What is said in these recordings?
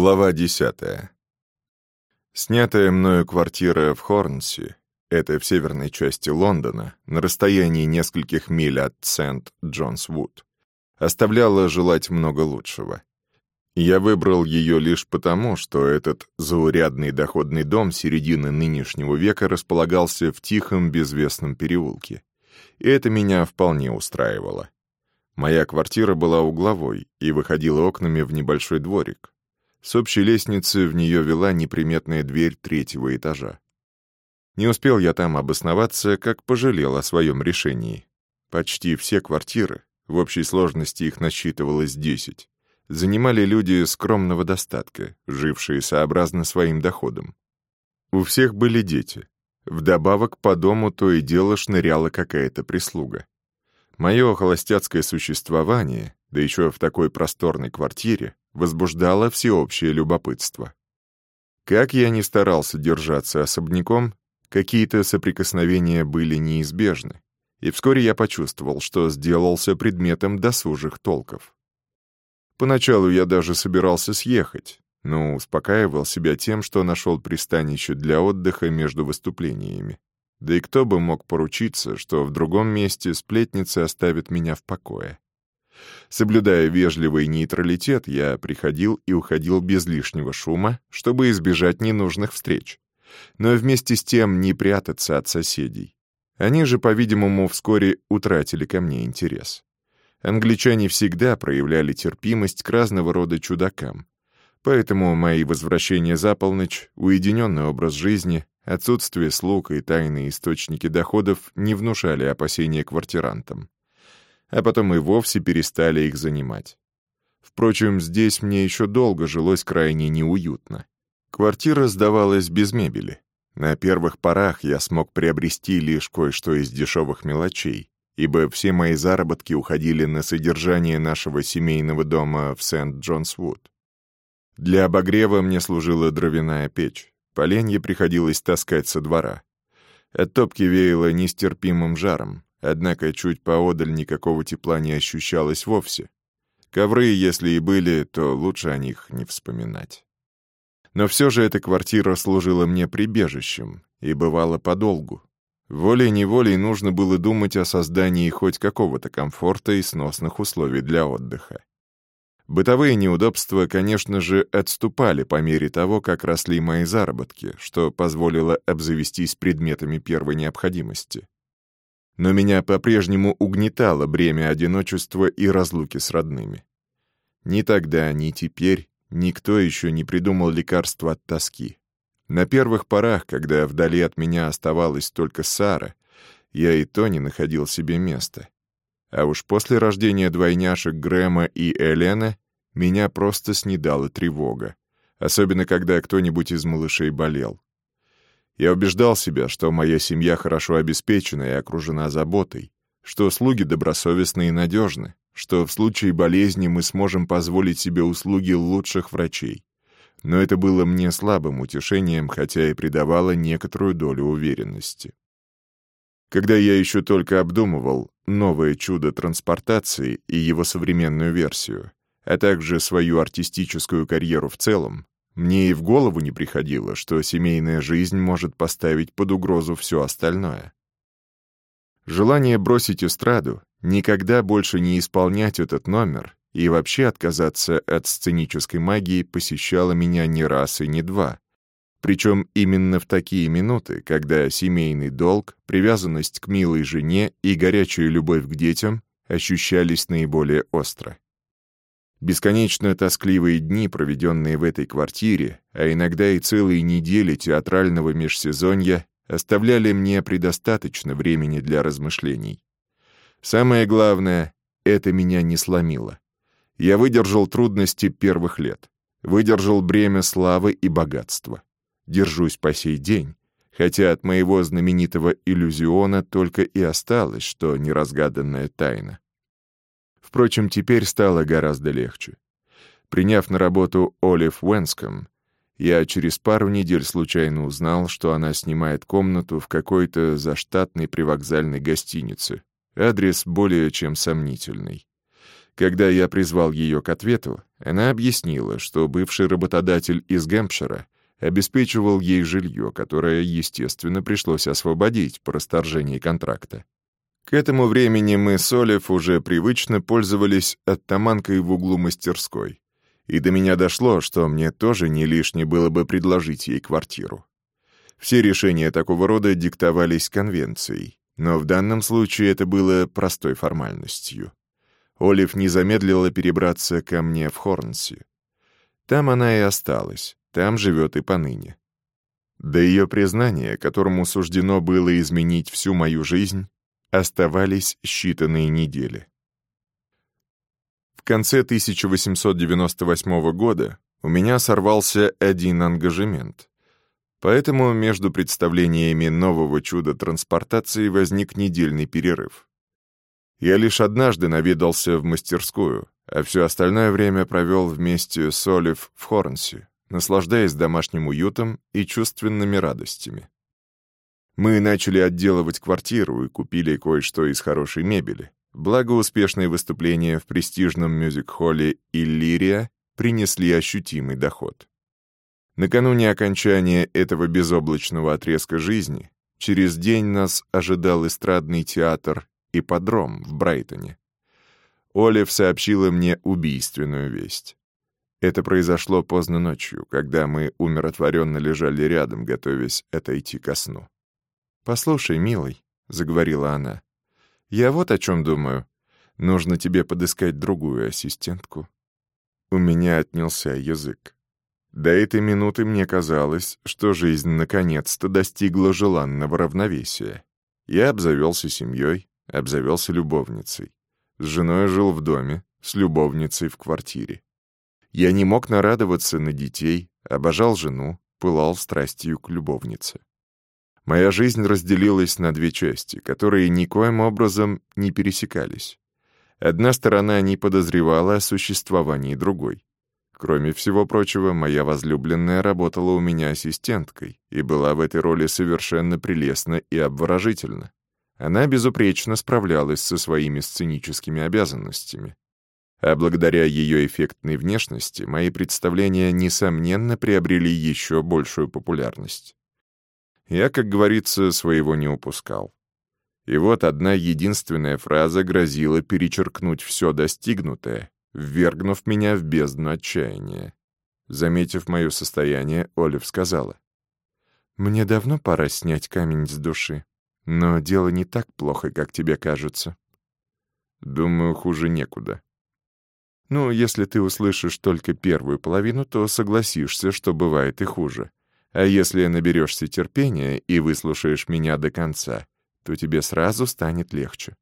Глава десятая. Снятая мною квартира в Хорнси, это в северной части Лондона, на расстоянии нескольких миль от Сент-Джонс-Вуд, оставляла желать много лучшего. Я выбрал ее лишь потому, что этот заурядный доходный дом середины нынешнего века располагался в тихом безвестном переулке. И это меня вполне устраивало. Моя квартира была угловой и выходила окнами в небольшой дворик. С общей лестницы в нее вела неприметная дверь третьего этажа. Не успел я там обосноваться, как пожалел о своем решении. Почти все квартиры, в общей сложности их насчитывалось десять, занимали люди скромного достатка, жившие сообразно своим доходам. У всех были дети. Вдобавок по дому то и дело шныряла какая-то прислуга. Мое холостяцкое существование, да еще в такой просторной квартире, возбуждало всеобщее любопытство. Как я ни старался держаться особняком, какие-то соприкосновения были неизбежны, и вскоре я почувствовал, что сделался предметом досужих толков. Поначалу я даже собирался съехать, но успокаивал себя тем, что нашел пристанище для отдыха между выступлениями. Да и кто бы мог поручиться, что в другом месте сплетницы оставят меня в покое. Соблюдая вежливый нейтралитет, я приходил и уходил без лишнего шума, чтобы избежать ненужных встреч. Но вместе с тем не прятаться от соседей. Они же, по-видимому, вскоре утратили ко мне интерес. Англичане всегда проявляли терпимость к разного рода чудакам. Поэтому мои возвращения за полночь, уединенный образ жизни, отсутствие слуг и тайные источники доходов не внушали опасения квартирантам а потом и вовсе перестали их занимать. Впрочем, здесь мне еще долго жилось крайне неуютно. Квартира сдавалась без мебели. На первых порах я смог приобрести лишь кое-что из дешевых мелочей, ибо все мои заработки уходили на содержание нашего семейного дома в Сент-Джонс-Вуд. Для обогрева мне служила дровяная печь. Поленье приходилось таскать со двора. От топки веяло нестерпимым жаром, Однако чуть поодаль никакого тепла не ощущалось вовсе. Ковры, если и были, то лучше о них не вспоминать. Но все же эта квартира служила мне прибежищем, и бывало подолгу. Волей-неволей нужно было думать о создании хоть какого-то комфорта и сносных условий для отдыха. Бытовые неудобства, конечно же, отступали по мере того, как росли мои заработки, что позволило обзавестись предметами первой необходимости но меня по-прежнему угнетало бремя одиночества и разлуки с родными. Ни тогда, ни теперь никто еще не придумал лекарства от тоски. На первых порах, когда вдали от меня оставалась только Сара, я и то не находил себе места. А уж после рождения двойняшек Грэма и Элена меня просто снедала тревога, особенно когда кто-нибудь из малышей болел. Я убеждал себя, что моя семья хорошо обеспечена и окружена заботой, что слуги добросовестны и надежны, что в случае болезни мы сможем позволить себе услуги лучших врачей. Но это было мне слабым утешением, хотя и придавало некоторую долю уверенности. Когда я еще только обдумывал новое чудо транспортации и его современную версию, а также свою артистическую карьеру в целом, мне и в голову не приходило, что семейная жизнь может поставить под угрозу все остальное. Желание бросить эстраду, никогда больше не исполнять этот номер и вообще отказаться от сценической магии посещало меня не раз и не два. Причем именно в такие минуты, когда семейный долг, привязанность к милой жене и горячая любовь к детям ощущались наиболее остро. Бесконечно тоскливые дни, проведенные в этой квартире, а иногда и целые недели театрального межсезонья, оставляли мне предостаточно времени для размышлений. Самое главное, это меня не сломило. Я выдержал трудности первых лет, выдержал бремя славы и богатства. Держусь по сей день, хотя от моего знаменитого иллюзиона только и осталось, что неразгаданная тайна. Впрочем, теперь стало гораздо легче. Приняв на работу Олив Уэнском, я через пару недель случайно узнал, что она снимает комнату в какой-то заштатной привокзальной гостинице. Адрес более чем сомнительный. Когда я призвал ее к ответу, она объяснила, что бывший работодатель из Гэмпшира обеспечивал ей жилье, которое, естественно, пришлось освободить по расторжении контракта. К этому времени мы с Олив уже привычно пользовались оттаманкой в углу мастерской, и до меня дошло, что мне тоже не лишне было бы предложить ей квартиру. Все решения такого рода диктовались конвенцией, но в данном случае это было простой формальностью. Олив не замедлила перебраться ко мне в Хорнси. Там она и осталась, там живет и поныне. До ее признания, которому суждено было изменить всю мою жизнь, оставались считанные недели. В конце 1898 года у меня сорвался один ангажемент. Поэтому между представлениями нового чуда транспортации возник недельный перерыв. Я лишь однажды наведался в мастерскую, а все остальное время провел вместе с Олив в Хорнсе, наслаждаясь домашним уютом и чувственными радостями. Мы начали отделывать квартиру и купили кое-что из хорошей мебели. Благо успешные выступления в престижном мюзик-холле «Иллирия» принесли ощутимый доход. Накануне окончания этого безоблачного отрезка жизни через день нас ожидал эстрадный театр ипподром в Брайтоне. Олив сообщила мне убийственную весть. Это произошло поздно ночью, когда мы умиротворенно лежали рядом, готовясь отойти ко сну. «Послушай, милый», — заговорила она, — «я вот о чем думаю. Нужно тебе подыскать другую ассистентку». У меня отнялся язык. До этой минуты мне казалось, что жизнь наконец-то достигла желанного равновесия. Я обзавелся семьей, Обзавелся любовницей. С женой жил в доме, с любовницей в квартире. Я не мог нарадоваться на детей, обожал жену, пылал страстью к любовнице. Моя жизнь разделилась на две части, которые никоим образом не пересекались. Одна сторона не подозревала о существовании другой. Кроме всего прочего, моя возлюбленная работала у меня ассистенткой и была в этой роли совершенно прелестна и обворожительна. Она безупречно справлялась со своими сценическими обязанностями. А благодаря ее эффектной внешности мои представления, несомненно, приобрели еще большую популярность. Я, как говорится, своего не упускал. И вот одна единственная фраза грозила перечеркнуть все достигнутое, ввергнув меня в бездну отчаяния. Заметив мое состояние, Олив сказала, «Мне давно пора снять камень с души. Но дело не так плохо, как тебе кажется. Думаю, хуже некуда. Ну, если ты услышишь только первую половину, то согласишься, что бывает и хуже. А если наберешься терпения и выслушаешь меня до конца, то тебе сразу станет легче.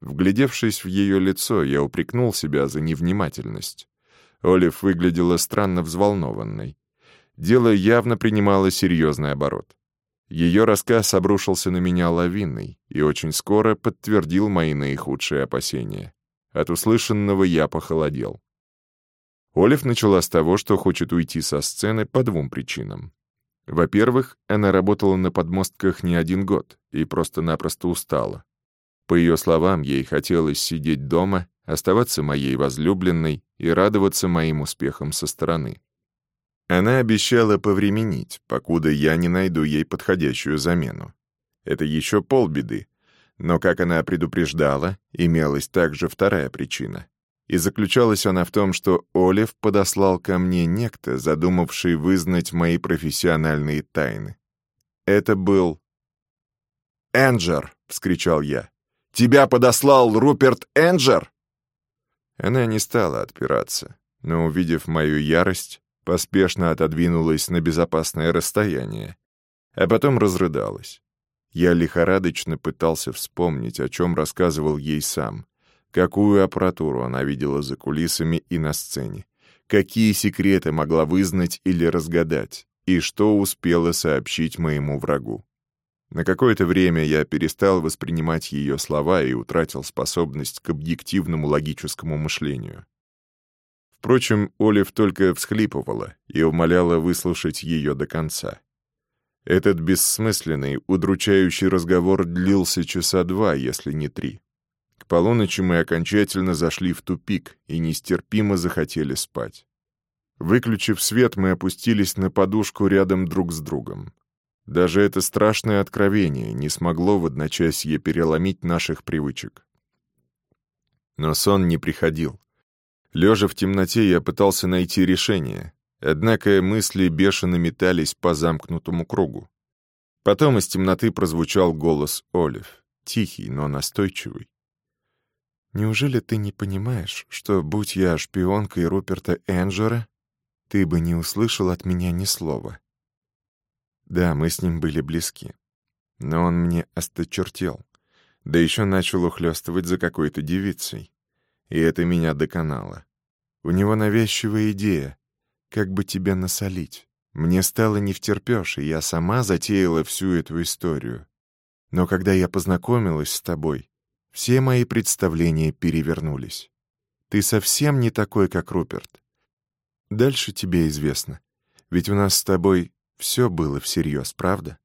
Вглядевшись в ее лицо, я упрекнул себя за невнимательность. Олив выглядела странно взволнованной. Дело явно принимало серьезный оборот. Ее рассказ обрушился на меня лавиной и очень скоро подтвердил мои наихудшие опасения. От услышанного я похолодел. Олив начала с того, что хочет уйти со сцены по двум причинам. Во-первых, она работала на подмостках не один год и просто-напросто устала. По ее словам, ей хотелось сидеть дома, оставаться моей возлюбленной и радоваться моим успехам со стороны. Она обещала повременить, покуда я не найду ей подходящую замену. Это еще полбеды. Но, как она предупреждала, имелась также вторая причина. И заключалась она в том, что Олив подослал ко мне некто, задумавший вызнать мои профессиональные тайны. Это был... «Энджер!» — вскричал я. «Тебя подослал Руперт Энджер?» Она не стала отпираться, но, увидев мою ярость, поспешно отодвинулась на безопасное расстояние, а потом разрыдалась. Я лихорадочно пытался вспомнить, о чем рассказывал ей сам, какую аппаратуру она видела за кулисами и на сцене, какие секреты могла вызнать или разгадать, и что успела сообщить моему врагу. На какое-то время я перестал воспринимать ее слова и утратил способность к объективному логическому мышлению. Впрочем, Олив только всхлипывала и умоляла выслушать ее до конца. Этот бессмысленный, удручающий разговор длился часа два, если не три. К полуночи мы окончательно зашли в тупик и нестерпимо захотели спать. Выключив свет, мы опустились на подушку рядом друг с другом. Даже это страшное откровение не смогло в одночасье переломить наших привычек. Но сон не приходил. Лежа в темноте, я пытался найти решение, однако мысли бешено метались по замкнутому кругу. Потом из темноты прозвучал голос Олив, тихий, но настойчивый. «Неужели ты не понимаешь, что, будь я шпионкой Руперта Энджера, ты бы не услышал от меня ни слова?» Да, мы с ним были близки. Но он мне осточертел. Да еще начал ухлёстывать за какой-то девицей. И это меня доконало. У него навязчивая идея, как бы тебя насолить. Мне стало не втерпёшь, и я сама затеяла всю эту историю. Но когда я познакомилась с тобой, все мои представления перевернулись. Ты совсем не такой, как Руперт. Дальше тебе известно. Ведь у нас с тобой все было всерьез, правда?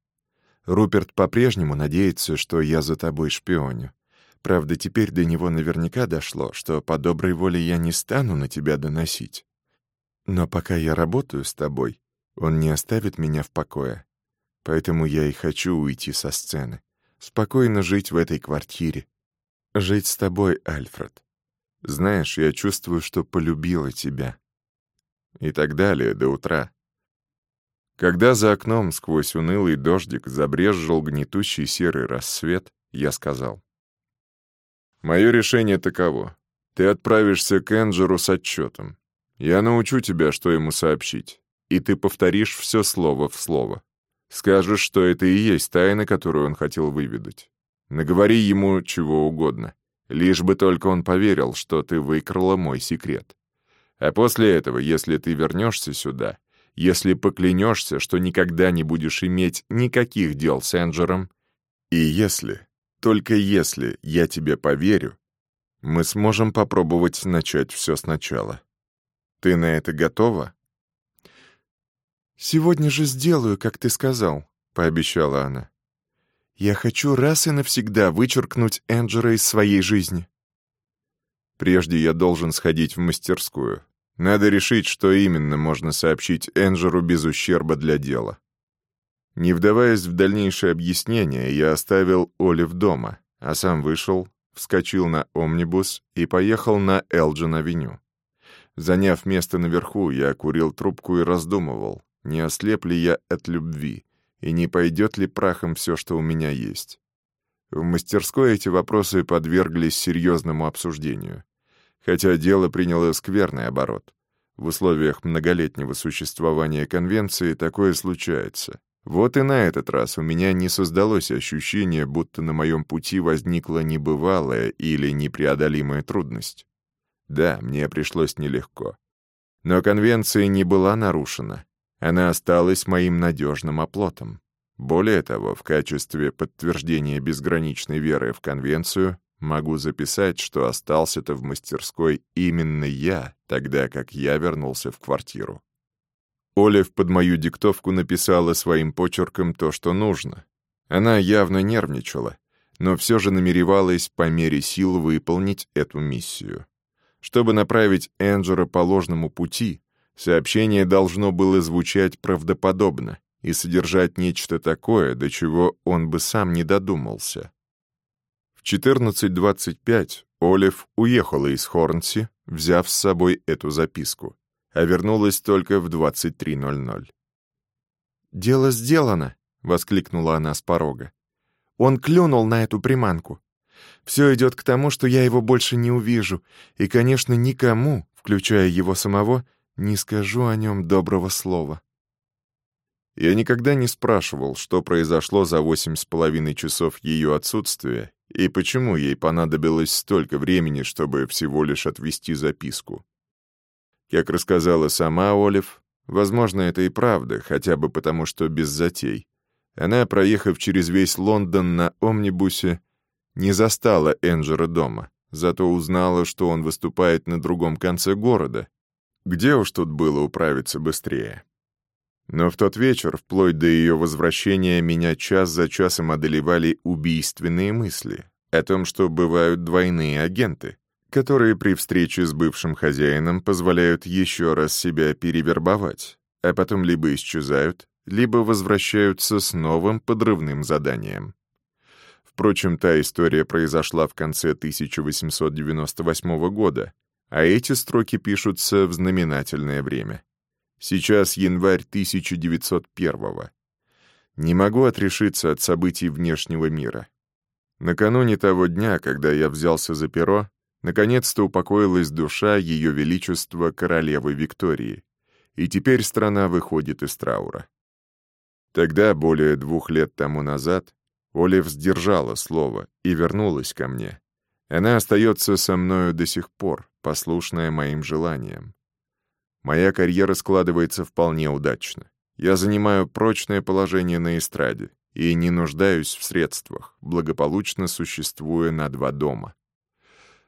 Руперт по-прежнему надеется, что я за тобой шпионю. Правда, теперь до него наверняка дошло, что по доброй воле я не стану на тебя доносить. Но пока я работаю с тобой, он не оставит меня в покое. Поэтому я и хочу уйти со сцены. Спокойно жить в этой квартире. Жить с тобой, Альфред. Знаешь, я чувствую, что полюбила тебя. И так далее до утра. Когда за окном сквозь унылый дождик забрезжил гнетущий серый рассвет, я сказал. «Мое решение таково. Ты отправишься к Энджеру с отчетом. Я научу тебя, что ему сообщить, и ты повторишь все слово в слово. Скажешь, что это и есть тайна, которую он хотел выведать. Наговори ему чего угодно, лишь бы только он поверил, что ты выкрала мой секрет. А после этого, если ты вернешься сюда, если поклянешься, что никогда не будешь иметь никаких дел с Энджером, и если, только если я тебе поверю, мы сможем попробовать начать все сначала. Ты на это готова? «Сегодня же сделаю, как ты сказал», — пообещала она. «Я хочу раз и навсегда вычеркнуть Энджера из своей жизни». Прежде я должен сходить в мастерскую, надо решить, что именно можно сообщить Энджеру без ущерба для дела. Не вдаваясь в дальнейшее объяснение, я оставил Олив дома, а сам вышел, вскочил на омнибус и поехал на Элджин-авеню. Заняв место наверху, я курил трубку и раздумывал, не ослеп ли я от любви, и не пойдет ли прахом все, что у меня есть. В мастерской эти вопросы подверглись серьезному обсуждению хотя дело приняло скверный оборот. В условиях многолетнего существования конвенции такое случается. Вот и на этот раз у меня не создалось ощущение, будто на моем пути возникла небывалая или непреодолимая трудность. Да, мне пришлось нелегко. Но конвенция не была нарушена. Она осталась моим надежным оплотом. Более того, в качестве подтверждения безграничной веры в конвенцию Могу записать, что остался-то в мастерской именно я, тогда как я вернулся в квартиру. Олив под мою диктовку написала своим почерком то, что нужно. Она явно нервничала, но все же намеревалась по мере сил выполнить эту миссию. Чтобы направить Энджера по ложному пути, сообщение должно было звучать правдоподобно и содержать нечто такое, до чего он бы сам не додумался. В 14.25 Олив уехала из Хорнси, взяв с собой эту записку, а вернулась только в 23.00. «Дело сделано!» — воскликнула она с порога. «Он клюнул на эту приманку. Все идет к тому, что я его больше не увижу, и, конечно, никому, включая его самого, не скажу о нем доброго слова». Я никогда не спрашивал, что произошло за восемь с половиной часов ее отсутствия и почему ей понадобилось столько времени, чтобы всего лишь отвести записку. Как рассказала сама Олив, возможно, это и правда, хотя бы потому, что без затей. Она, проехав через весь Лондон на омнибусе, не застала Энджера дома, зато узнала, что он выступает на другом конце города. Где уж тут было управиться быстрее? Но в тот вечер, вплоть до ее возвращения, меня час за часом одолевали убийственные мысли. о том, что бывают двойные агенты, которые при встрече с бывшим хозяином позволяют еще раз себя перевербовать, а потом либо исчезают, либо возвращаются с новым подрывным заданием. Впрочем, та история произошла в конце 1898 года, а эти строки пишутся в знаменательное время. Сейчас январь 1901 -го. Не могу отрешиться от событий внешнего мира. Накануне того дня, когда я взялся за перо, наконец-то упокоилась душа Ее Величества Королевы Виктории, и теперь страна выходит из траура. Тогда, более двух лет тому назад, Олив сдержала слово и вернулась ко мне. Она остается со мною до сих пор, послушная моим желаниям. Моя карьера складывается вполне удачно. Я занимаю прочное положение на эстраде и не нуждаюсь в средствах, благополучно существуя на два дома.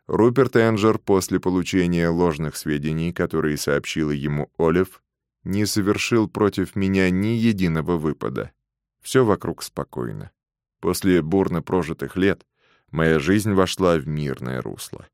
Руперт Энджер после получения ложных сведений, которые сообщила ему Олив, не совершил против меня ни единого выпада. Все вокруг спокойно. После бурно прожитых лет моя жизнь вошла в мирное русло.